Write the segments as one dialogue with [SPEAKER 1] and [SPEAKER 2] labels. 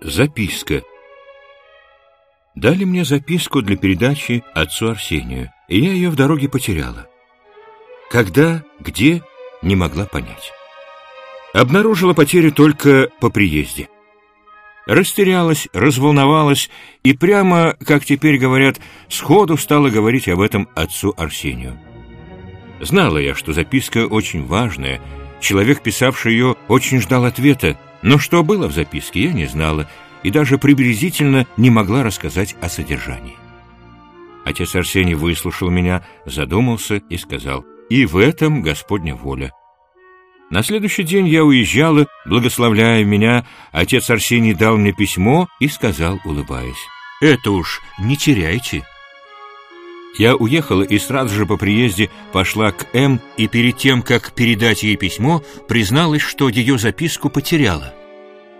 [SPEAKER 1] Записка. Дали мне записку для передачи отцу Арсению, и я ее в дороге потеряла. Когда, где, не могла понять. Обнаружила потерю только по приезде. Растерялась, разволновалась и прямо, как теперь говорят, сходу стала говорить об этом отцу Арсению. Знала я, что записка очень важная, человек, писавший ее, очень ждал ответа, но что было в записке, я не знала и даже приблизительно не могла рассказать о содержании. Отец Арсений выслушал меня, задумался и сказал, «И в этом Господня воля». На следующий день я уезжала, благословляя меня, отец Арсений дал мне письмо и сказал, улыбаясь, «Это уж не теряйте». Я уехала и сразу же по приезде пошла к М, и перед тем, как передать ей письмо, призналась, что ее записку потеряла.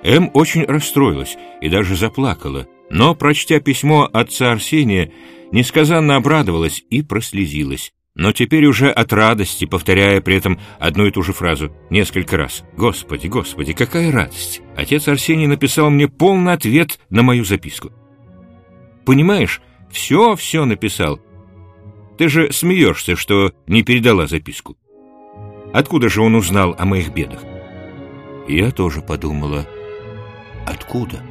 [SPEAKER 1] М очень расстроилась и даже заплакала, но, прочтя письмо отца Арсения, несказанно обрадовалась и прослезилась. Но теперь уже от радости, повторяя при этом одну и ту же фразу несколько раз. «Господи, Господи, какая радость!» Отец Арсений написал мне полный ответ на мою записку. «Понимаешь, все-все написал. Ты же смеешься, что не передала записку. Откуда же он узнал о моих бедах?» Я тоже подумала, Откуда?